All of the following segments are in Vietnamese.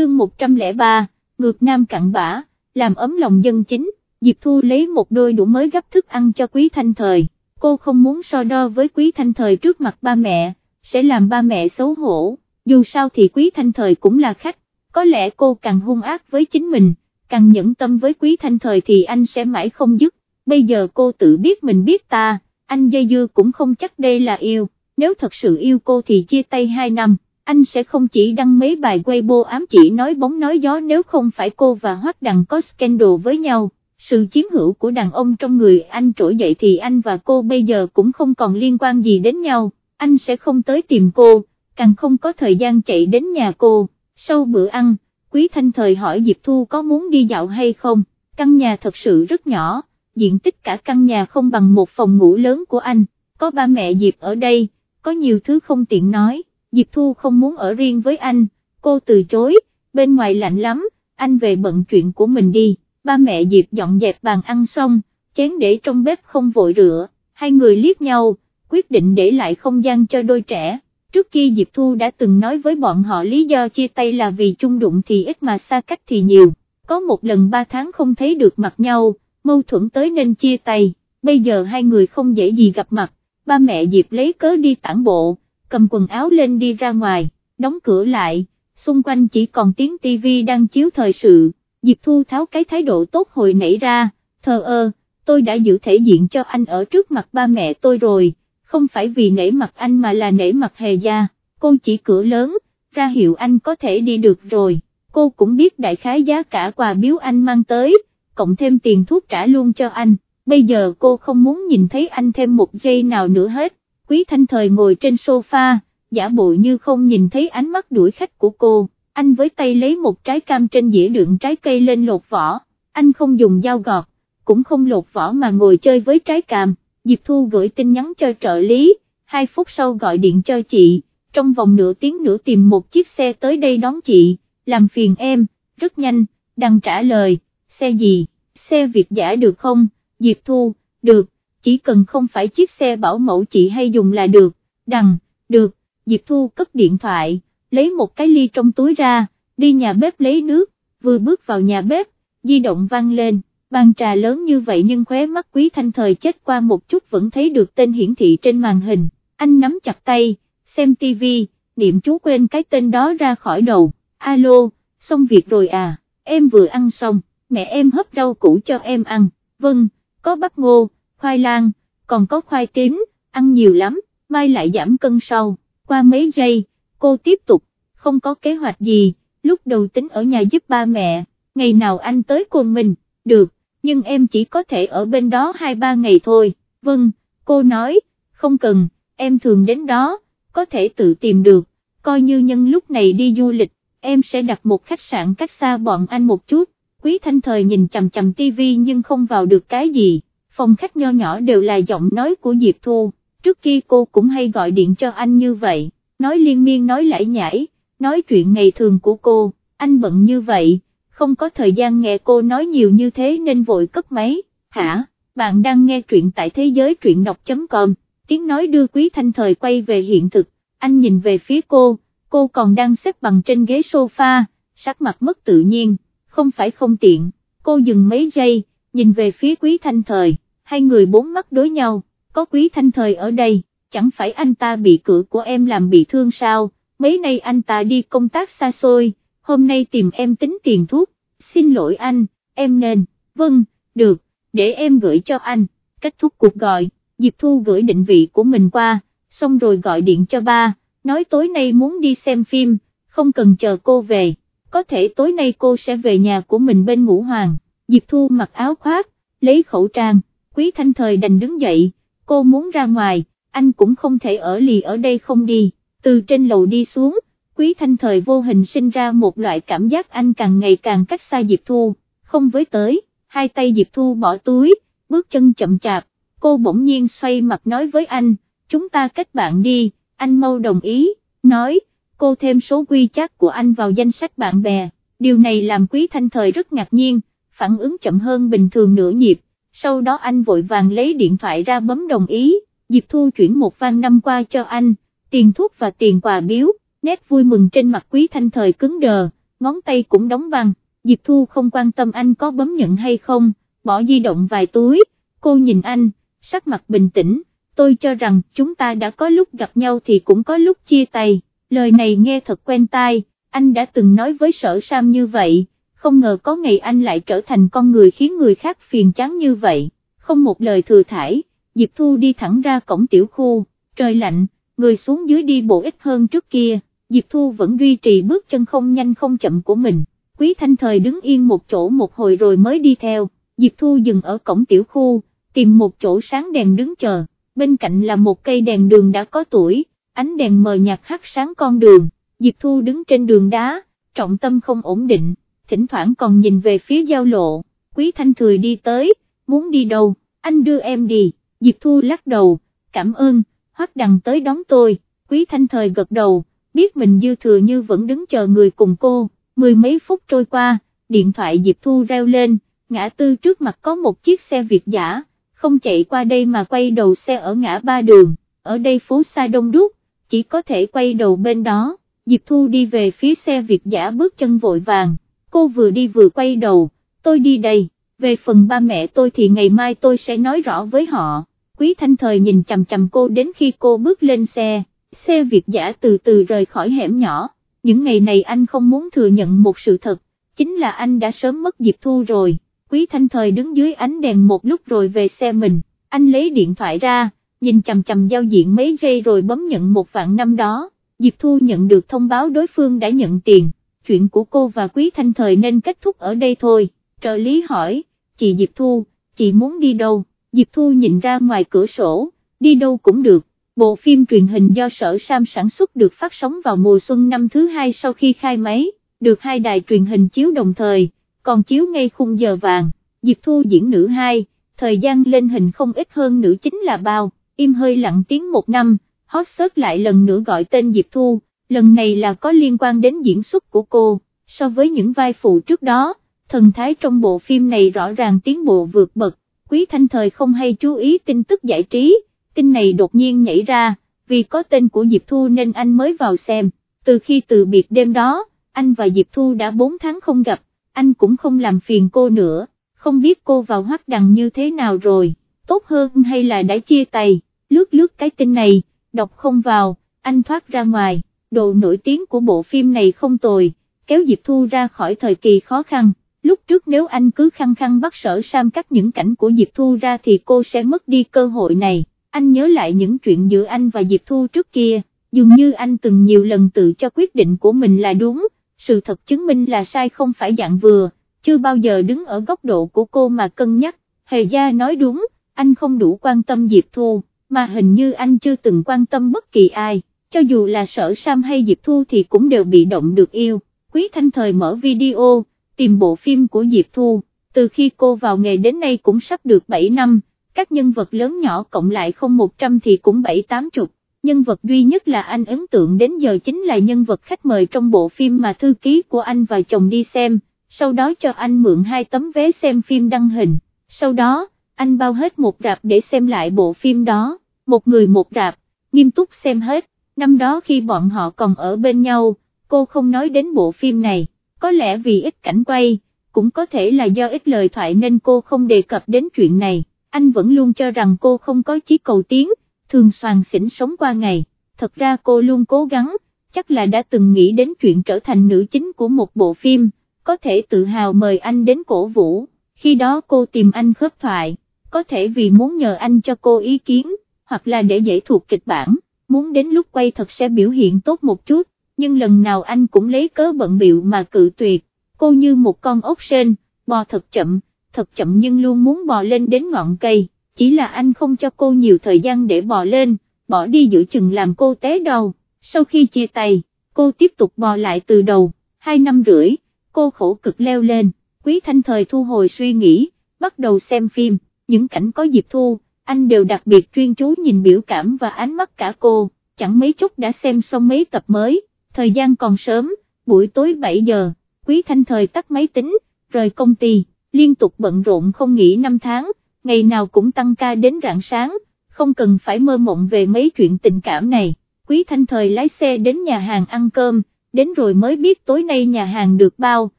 chương 103, ngược nam cặn bã, làm ấm lòng dân chính, Diệp Thu lấy một đôi đũa mới gấp thức ăn cho Quý Thanh Thời, cô không muốn so đo với Quý Thanh Thời trước mặt ba mẹ, sẽ làm ba mẹ xấu hổ, dù sao thì Quý Thanh Thời cũng là khách, có lẽ cô càng hung ác với chính mình, càng nhẫn tâm với Quý Thanh Thời thì anh sẽ mãi không dứt, bây giờ cô tự biết mình biết ta, anh dây dưa cũng không chắc đây là yêu, nếu thật sự yêu cô thì chia tay 2 năm anh sẽ không chỉ đăng mấy bài Weibo ám chỉ nói bóng nói gió nếu không phải cô và Hoắc Đằng có scandal với nhau. Sự chiếm hữu của đàn ông trong người anh trỗi dậy thì anh và cô bây giờ cũng không còn liên quan gì đến nhau, anh sẽ không tới tìm cô, càng không có thời gian chạy đến nhà cô. Sau bữa ăn, Quý Thanh Thời hỏi Diệp Thu có muốn đi dạo hay không, căn nhà thật sự rất nhỏ, diện tích cả căn nhà không bằng một phòng ngủ lớn của anh, có ba mẹ Diệp ở đây, có nhiều thứ không tiện nói Diệp Thu không muốn ở riêng với anh, cô từ chối, bên ngoài lạnh lắm, anh về bận chuyện của mình đi, ba mẹ Diệp dọn dẹp bàn ăn xong, chén để trong bếp không vội rửa, hai người liếc nhau, quyết định để lại không gian cho đôi trẻ. Trước khi Diệp Thu đã từng nói với bọn họ lý do chia tay là vì chung đụng thì ít mà xa cách thì nhiều, có một lần ba tháng không thấy được mặt nhau, mâu thuẫn tới nên chia tay, bây giờ hai người không dễ gì gặp mặt, ba mẹ Diệp lấy cớ đi tản bộ, cầm quần áo lên đi ra ngoài, đóng cửa lại, xung quanh chỉ còn tiếng tivi đang chiếu thời sự, Diệp Thu tháo cái thái độ tốt hồi nảy ra, thờ ơ, tôi đã giữ thể diện cho anh ở trước mặt ba mẹ tôi rồi, không phải vì nể mặt anh mà là nể mặt hề gia, cô chỉ cửa lớn, ra hiệu anh có thể đi được rồi, cô cũng biết đại khái giá cả quà biếu anh mang tới, cộng thêm tiền thuốc trả luôn cho anh, bây giờ cô không muốn nhìn thấy anh thêm một giây nào nữa hết, Quý Thanh Thời ngồi trên sofa, giả bộ như không nhìn thấy ánh mắt đuổi khách của cô, anh với tay lấy một trái cam trên dĩa đựng trái cây lên lột vỏ, anh không dùng dao gọt, cũng không lột vỏ mà ngồi chơi với trái cam, Diệp Thu gửi tin nhắn cho trợ lý, hai phút sau gọi điện cho chị, trong vòng nửa tiếng nữa tìm một chiếc xe tới đây đón chị, làm phiền em, rất nhanh, Đang trả lời, xe gì, xe Việt giả được không, Diệp Thu, được chỉ cần không phải chiếc xe bảo mẫu chị hay dùng là được, đằng, được, Diệp Thu cất điện thoại, lấy một cái ly trong túi ra, đi nhà bếp lấy nước, vừa bước vào nhà bếp, di động vang lên, bàn trà lớn như vậy nhưng khóe mắt quý thanh thời chết qua một chút vẫn thấy được tên hiển thị trên màn hình, anh nắm chặt tay, xem tivi, niệm chú quên cái tên đó ra khỏi đầu, alo, xong việc rồi à, em vừa ăn xong, mẹ em hấp rau củ cho em ăn, vâng, có bắp ngô khoai lang, còn có khoai tím, ăn nhiều lắm, mai lại giảm cân sau, qua mấy giây, cô tiếp tục, không có kế hoạch gì, lúc đầu tính ở nhà giúp ba mẹ, ngày nào anh tới cùng mình, được, nhưng em chỉ có thể ở bên đó 2-3 ngày thôi, vâng, cô nói, không cần, em thường đến đó, có thể tự tìm được, coi như nhân lúc này đi du lịch, em sẽ đặt một khách sạn cách xa bọn anh một chút, quý thanh thời nhìn chầm chầm tivi nhưng không vào được cái gì phòng khách nho nhỏ đều là giọng nói của Diệp Thu, trước kia cô cũng hay gọi điện cho anh như vậy, nói liên miên nói lải nhải, nói chuyện ngày thường của cô, anh bận như vậy, không có thời gian nghe cô nói nhiều như thế nên vội cất máy, hả, bạn đang nghe truyện tại thế giới truyện đọc.com, tiếng nói đưa quý thanh thời quay về hiện thực, anh nhìn về phía cô, cô còn đang xếp bằng trên ghế sofa, sắc mặt mất tự nhiên, không phải không tiện, cô dừng mấy giây, nhìn về phía quý thanh thời hai người bốn mắt đối nhau, có quý thanh thời ở đây, chẳng phải anh ta bị cửa của em làm bị thương sao, mấy nay anh ta đi công tác xa xôi, hôm nay tìm em tính tiền thuốc, xin lỗi anh, em nên, vâng, được, để em gửi cho anh, kết thúc cuộc gọi, Diệp Thu gửi định vị của mình qua, xong rồi gọi điện cho ba, nói tối nay muốn đi xem phim, không cần chờ cô về, có thể tối nay cô sẽ về nhà của mình bên ngũ hoàng, Diệp Thu mặc áo khoác, lấy khẩu trang Quý Thanh Thời đành đứng dậy, cô muốn ra ngoài, anh cũng không thể ở lì ở đây không đi, từ trên lầu đi xuống, Quý Thanh Thời vô hình sinh ra một loại cảm giác anh càng ngày càng cách xa Diệp Thu, không với tới, hai tay Diệp Thu bỏ túi, bước chân chậm chạp, cô bỗng nhiên xoay mặt nói với anh, chúng ta kết bạn đi, anh mau đồng ý, nói, cô thêm số quy chắc của anh vào danh sách bạn bè, điều này làm Quý Thanh Thời rất ngạc nhiên, phản ứng chậm hơn bình thường nửa nhịp sau đó anh vội vàng lấy điện thoại ra bấm đồng ý, Diệp Thu chuyển một vang năm qua cho anh, tiền thuốc và tiền quà biếu, nét vui mừng trên mặt quý thanh thời cứng đờ, ngón tay cũng đóng băng, Diệp Thu không quan tâm anh có bấm nhận hay không, bỏ di động vài túi, cô nhìn anh, sắc mặt bình tĩnh, tôi cho rằng chúng ta đã có lúc gặp nhau thì cũng có lúc chia tay, lời này nghe thật quen tai, anh đã từng nói với sở Sam như vậy, không ngờ có ngày anh lại trở thành con người khiến người khác phiền chán như vậy, không một lời thừa thải, Diệp Thu đi thẳng ra cổng tiểu khu, trời lạnh, người xuống dưới đi bộ ít hơn trước kia, Diệp Thu vẫn duy trì bước chân không nhanh không chậm của mình, Quý Thanh Thời đứng yên một chỗ một hồi rồi mới đi theo, Diệp Thu dừng ở cổng tiểu khu, tìm một chỗ sáng đèn đứng chờ, bên cạnh là một cây đèn đường đã có tuổi, ánh đèn mờ nhạt hắt sáng con đường, Diệp Thu đứng trên đường đá, trọng tâm không ổn định, thỉnh thoảng còn nhìn về phía giao lộ, Quý Thanh Thời đi tới, muốn đi đâu, anh đưa em đi, Diệp Thu lắc đầu, cảm ơn, hoắc đằng tới đón tôi, Quý Thanh Thời gật đầu, biết mình dư thừa như vẫn đứng chờ người cùng cô, mười mấy phút trôi qua, điện thoại Diệp Thu reo lên, ngã tư trước mặt có một chiếc xe Việt giả, không chạy qua đây mà quay đầu xe ở ngã ba đường, ở đây phố xa đông đúc, chỉ có thể quay đầu bên đó, Diệp Thu đi về phía xe Việt giả bước chân vội vàng, cô vừa đi vừa quay đầu, tôi đi đây, về phần ba mẹ tôi thì ngày mai tôi sẽ nói rõ với họ, Quý Thanh Thời nhìn chầm chầm cô đến khi cô bước lên xe, xe Việt giả từ từ rời khỏi hẻm nhỏ, những ngày này anh không muốn thừa nhận một sự thật, chính là anh đã sớm mất dịp Thu rồi. Quý Thanh Thời đứng dưới ánh đèn một lúc rồi về xe mình, anh lấy điện thoại ra, nhìn chầm chầm giao diện mấy giây rồi bấm nhận một vạn năm đó, Diệp Thu nhận được thông báo đối phương đã nhận tiền, chuyện của cô và Quý Thanh Thời nên kết thúc ở đây thôi, trợ lý hỏi, chị Diệp Thu, chị muốn đi đâu, Diệp Thu nhìn ra ngoài cửa sổ, đi đâu cũng được, bộ phim truyền hình do sở Sam sản xuất được phát sóng vào mùa xuân năm thứ hai sau khi khai máy, được hai đài truyền hình chiếu đồng thời còn chiếu ngay khung giờ vàng, Diệp Thu diễn nữ hai, thời gian lên hình không ít hơn nữ chính là bao, im hơi lặng tiếng một năm, hot search lại lần nữa gọi tên Diệp Thu, lần này là có liên quan đến diễn xuất của cô, so với những vai phụ trước đó, thần thái trong bộ phim này rõ ràng tiến bộ vượt bậc, quý thanh thời không hay chú ý tin tức giải trí, tin này đột nhiên nhảy ra, vì có tên của Diệp Thu nên anh mới vào xem, từ khi từ biệt đêm đó, anh và Diệp Thu đã 4 tháng không gặp, anh cũng không làm phiền cô nữa, không biết cô vào hoắc đằng như thế nào rồi, tốt hơn hay là đã chia tay, lướt lướt cái tin này, đọc không vào, anh thoát ra ngoài, độ nổi tiếng của bộ phim này không tồi, kéo Diệp Thu ra khỏi thời kỳ khó khăn. Lúc trước nếu anh cứ khăng khăng bắt sở Sam cắt những cảnh của Diệp Thu ra thì cô sẽ mất đi cơ hội này, anh nhớ lại những chuyện giữa anh và Diệp Thu trước kia, dường như anh từng nhiều lần tự cho quyết định của mình là đúng, sự thật chứng minh là sai không phải dạng vừa, chưa bao giờ đứng ở góc độ của cô mà cân nhắc, hề gia nói đúng, anh không đủ quan tâm Diệp Thu, mà hình như anh chưa từng quan tâm bất kỳ ai, cho dù là sở Sam hay Diệp Thu thì cũng đều bị động được yêu, Quý Thanh Thời mở video, tìm bộ phim của Diệp Thu, từ khi cô vào nghề đến nay cũng sắp được 7 năm, các nhân vật lớn nhỏ cộng lại không 100 thì cũng 7-8 chục. Nhân vật duy nhất là anh ấn tượng đến giờ chính là nhân vật khách mời trong bộ phim mà thư ký của anh và chồng đi xem, sau đó cho anh mượn hai tấm vé xem phim đăng hình, sau đó, anh bao hết một rạp để xem lại bộ phim đó, một người một rạp, nghiêm túc xem hết, năm đó khi bọn họ còn ở bên nhau, cô không nói đến bộ phim này, có lẽ vì ít cảnh quay, cũng có thể là do ít lời thoại nên cô không đề cập đến chuyện này, anh vẫn luôn cho rằng cô không có chí cầu tiến, thường soàn xỉn sống qua ngày, thật ra cô luôn cố gắng, chắc là đã từng nghĩ đến chuyện trở thành nữ chính của một bộ phim, có thể tự hào mời anh đến cổ vũ, khi đó cô tìm anh khớp thoại, có thể vì muốn nhờ anh cho cô ý kiến, hoặc là để dễ thuộc kịch bản, muốn đến lúc quay thật sẽ biểu hiện tốt một chút, nhưng lần nào anh cũng lấy cớ bận biệu mà cự tuyệt, cô như một con ốc sên, bò thật chậm, thật chậm nhưng luôn muốn bò lên đến ngọn cây. Chỉ là anh không cho cô nhiều thời gian để bò lên, bỏ đi giữa chừng làm cô té đầu, sau khi chia tay, cô tiếp tục bò lại từ đầu, hai năm rưỡi, cô khổ cực leo lên, quý thanh thời thu hồi suy nghĩ, bắt đầu xem phim, những cảnh có dịp thu, anh đều đặc biệt chuyên chú nhìn biểu cảm và ánh mắt cả cô, chẳng mấy chút đã xem xong mấy tập mới, thời gian còn sớm, buổi tối 7 giờ, quý thanh thời tắt máy tính, rời công ty, liên tục bận rộn không nghỉ 5 tháng, ngày nào cũng tăng ca đến rạng sáng, không cần phải mơ mộng về mấy chuyện tình cảm này, quý thanh thời lái xe đến nhà hàng ăn cơm, đến rồi mới biết tối nay nhà hàng được bao,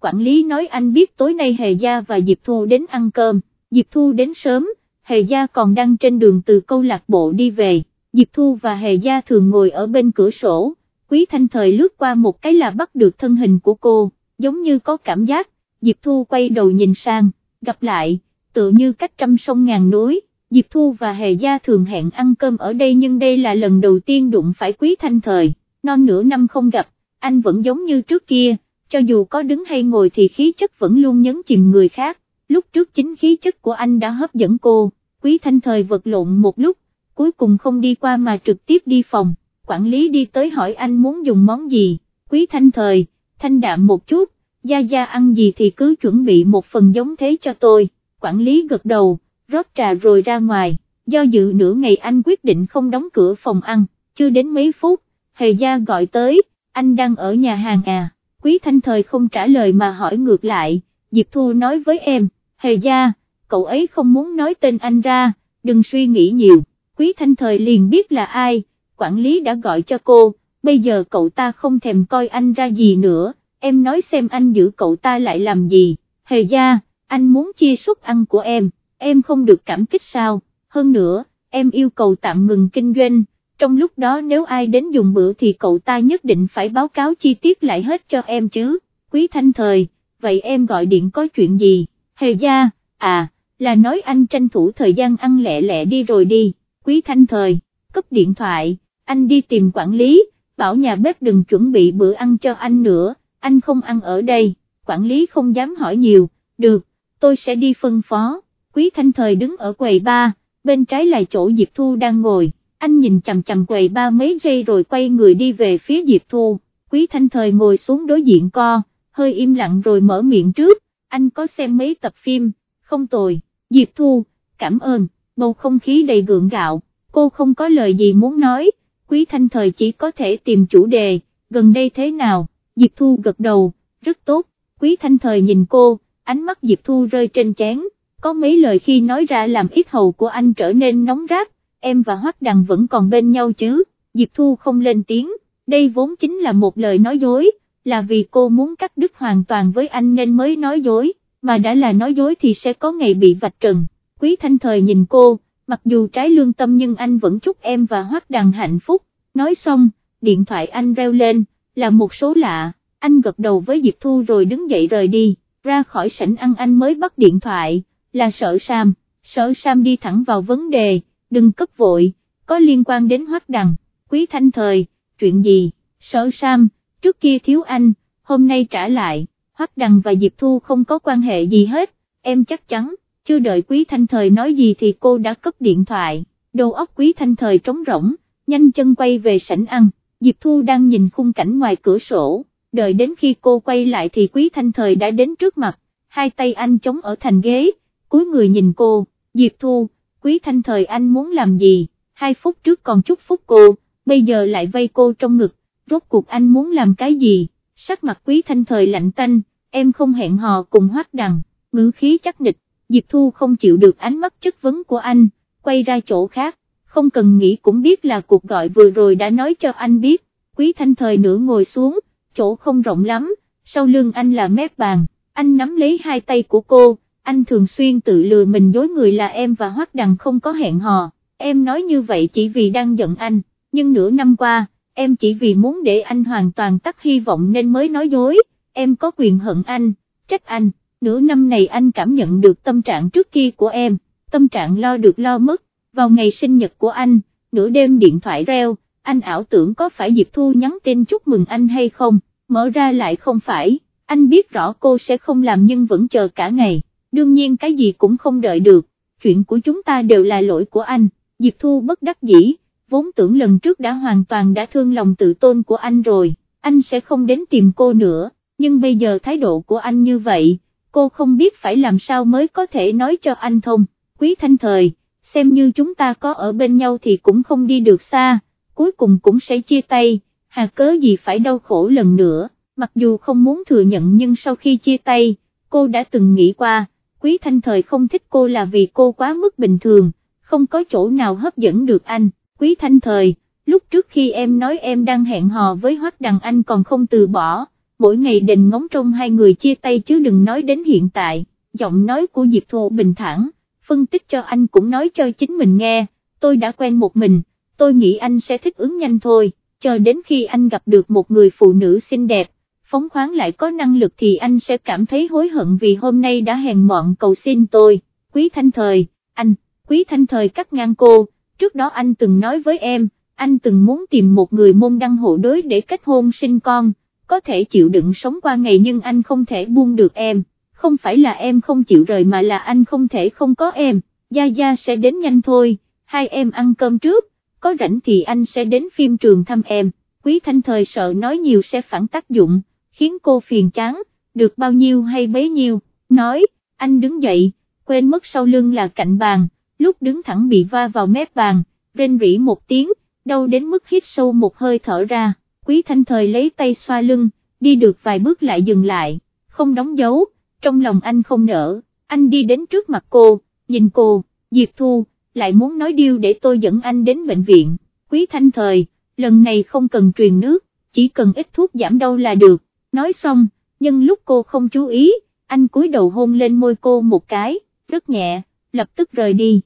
quản lý nói anh biết tối nay Hề Gia và Diệp Thu đến ăn cơm, Diệp Thu đến sớm, Hề Gia còn đang trên đường từ câu lạc bộ đi về, Diệp Thu và Hề Gia thường ngồi ở bên cửa sổ, Quý Thanh Thời lướt qua một cái là bắt được thân hình của cô, giống như có cảm giác, Diệp Thu quay đầu nhìn sang, gặp lại, tự như cách trăm sông ngàn núi, Diệp Thu và Hề Gia thường hẹn ăn cơm ở đây nhưng đây là lần đầu tiên đụng phải Quý Thanh Thời, non nửa năm không gặp, anh vẫn giống như trước kia, cho dù có đứng hay ngồi thì khí chất vẫn luôn nhấn chìm người khác, lúc trước chính khí chất của anh đã hấp dẫn cô, Quý Thanh Thời vật lộn một lúc, cuối cùng không đi qua mà trực tiếp đi phòng, quản lý đi tới hỏi anh muốn dùng món gì, Quý Thanh Thời, thanh đạm một chút, Gia Gia ăn gì thì cứ chuẩn bị một phần giống thế cho tôi, quản lý gật đầu, rót trà rồi ra ngoài, do dự nửa ngày anh quyết định không đóng cửa phòng ăn, chưa đến mấy phút, Hề Gia gọi tới, anh đang ở nhà hàng à, Quý Thanh Thời không trả lời mà hỏi ngược lại, Diệp Thu nói với em, Hề Gia, cậu ấy không muốn nói tên anh ra, đừng suy nghĩ nhiều, Quý Thanh Thời liền biết là ai, quản lý đã gọi cho cô, bây giờ cậu ta không thèm coi anh ra gì nữa em nói xem anh giữ cậu ta lại làm gì, hề gia, anh muốn chia suất ăn của em, em không được cảm kích sao, hơn nữa, em yêu cầu tạm ngừng kinh doanh, trong lúc đó nếu ai đến dùng bữa thì cậu ta nhất định phải báo cáo chi tiết lại hết cho em chứ, quý thanh thời, vậy em gọi điện có chuyện gì, hề gia, à, là nói anh tranh thủ thời gian ăn lẹ lẹ đi rồi đi, quý thanh thời, cấp điện thoại, anh đi tìm quản lý, bảo nhà bếp đừng chuẩn bị bữa ăn cho anh nữa anh không ăn ở đây, quản lý không dám hỏi nhiều, được, tôi sẽ đi phân phó, quý thanh thời đứng ở quầy ba, bên trái là chỗ Diệp Thu đang ngồi, anh nhìn chầm chầm quầy ba mấy giây rồi quay người đi về phía Diệp Thu, quý thanh thời ngồi xuống đối diện co, hơi im lặng rồi mở miệng trước, anh có xem mấy tập phim, không tồi, Diệp Thu, cảm ơn, bầu không khí đầy gượng gạo, cô không có lời gì muốn nói, quý thanh thời chỉ có thể tìm chủ đề, gần đây thế nào? Diệp Thu gật đầu, rất tốt, Quý Thanh Thời nhìn cô, ánh mắt Diệp Thu rơi trên chén, có mấy lời khi nói ra làm ít hầu của anh trở nên nóng rát, em và Hoắc Đằng vẫn còn bên nhau chứ, Diệp Thu không lên tiếng, đây vốn chính là một lời nói dối, là vì cô muốn cắt đứt hoàn toàn với anh nên mới nói dối, mà đã là nói dối thì sẽ có ngày bị vạch trần, Quý Thanh Thời nhìn cô, mặc dù trái lương tâm nhưng anh vẫn chúc em và Hoắc Đằng hạnh phúc, nói xong, điện thoại anh reo lên, là một số lạ, anh gật đầu với Diệp Thu rồi đứng dậy rời đi, ra khỏi sảnh ăn anh mới bắt điện thoại, là sợ Sam, sợ Sam đi thẳng vào vấn đề, đừng cấp vội, có liên quan đến hoắc đằng, quý thanh thời, chuyện gì, sợ Sam, trước kia thiếu anh, hôm nay trả lại, hoắc đằng và Diệp Thu không có quan hệ gì hết, em chắc chắn, chưa đợi quý thanh thời nói gì thì cô đã cấp điện thoại, đầu óc quý thanh thời trống rỗng, nhanh chân quay về sảnh ăn. Diệp Thu đang nhìn khung cảnh ngoài cửa sổ, đợi đến khi cô quay lại thì Quý Thanh Thời đã đến trước mặt, hai tay anh chống ở thành ghế, cúi người nhìn cô, Diệp Thu, Quý Thanh Thời anh muốn làm gì, hai phút trước còn chúc phúc cô, bây giờ lại vây cô trong ngực, rốt cuộc anh muốn làm cái gì, sắc mặt Quý Thanh Thời lạnh tanh, em không hẹn hò cùng hoác đằng, ngữ khí chắc nịch, Diệp Thu không chịu được ánh mắt chất vấn của anh, quay ra chỗ khác không cần nghĩ cũng biết là cuộc gọi vừa rồi đã nói cho anh biết, quý thanh thời nửa ngồi xuống, chỗ không rộng lắm, sau lưng anh là mép bàn, anh nắm lấy hai tay của cô, anh thường xuyên tự lừa mình dối người là em và hoác đằng không có hẹn hò, em nói như vậy chỉ vì đang giận anh, nhưng nửa năm qua, em chỉ vì muốn để anh hoàn toàn tắt hy vọng nên mới nói dối, em có quyền hận anh, trách anh, nửa năm này anh cảm nhận được tâm trạng trước kia của em, tâm trạng lo được lo mất, vào ngày sinh nhật của anh, nửa đêm điện thoại reo, anh ảo tưởng có phải Diệp Thu nhắn tin chúc mừng anh hay không, mở ra lại không phải, anh biết rõ cô sẽ không làm nhưng vẫn chờ cả ngày, đương nhiên cái gì cũng không đợi được, chuyện của chúng ta đều là lỗi của anh, Diệp Thu bất đắc dĩ, vốn tưởng lần trước đã hoàn toàn đã thương lòng tự tôn của anh rồi, anh sẽ không đến tìm cô nữa, nhưng bây giờ thái độ của anh như vậy, cô không biết phải làm sao mới có thể nói cho anh thông, quý thanh thời xem như chúng ta có ở bên nhau thì cũng không đi được xa, cuối cùng cũng sẽ chia tay, hà cớ gì phải đau khổ lần nữa, mặc dù không muốn thừa nhận nhưng sau khi chia tay, cô đã từng nghĩ qua, quý thanh thời không thích cô là vì cô quá mức bình thường, không có chỗ nào hấp dẫn được anh, quý thanh thời, lúc trước khi em nói em đang hẹn hò với Hoắc Đằng anh còn không từ bỏ, mỗi ngày định ngóng trông hai người chia tay chứ đừng nói đến hiện tại, giọng nói của Diệp Thu bình thản, phân tích cho anh cũng nói cho chính mình nghe, tôi đã quen một mình, tôi nghĩ anh sẽ thích ứng nhanh thôi, chờ đến khi anh gặp được một người phụ nữ xinh đẹp, phóng khoáng lại có năng lực thì anh sẽ cảm thấy hối hận vì hôm nay đã hèn mọn cầu xin tôi, quý thanh thời, anh, quý thanh thời cắt ngang cô, trước đó anh từng nói với em, anh từng muốn tìm một người môn đăng hộ đối để kết hôn sinh con, có thể chịu đựng sống qua ngày nhưng anh không thể buông được em, không phải là em không chịu rời mà là anh không thể không có em, Gia Gia sẽ đến nhanh thôi, hai em ăn cơm trước, có rảnh thì anh sẽ đến phim trường thăm em, quý thanh thời sợ nói nhiều sẽ phản tác dụng, khiến cô phiền chán, được bao nhiêu hay bấy nhiêu, nói, anh đứng dậy, quên mất sau lưng là cạnh bàn, lúc đứng thẳng bị va vào mép bàn, rên rỉ một tiếng, đau đến mức hít sâu một hơi thở ra, quý thanh thời lấy tay xoa lưng, đi được vài bước lại dừng lại, không đóng dấu, trong lòng anh không nở, anh đi đến trước mặt cô, nhìn cô, Diệp Thu, lại muốn nói điêu để tôi dẫn anh đến bệnh viện, quý thanh thời, lần này không cần truyền nước, chỉ cần ít thuốc giảm đau là được, nói xong, nhưng lúc cô không chú ý, anh cúi đầu hôn lên môi cô một cái, rất nhẹ, lập tức rời đi.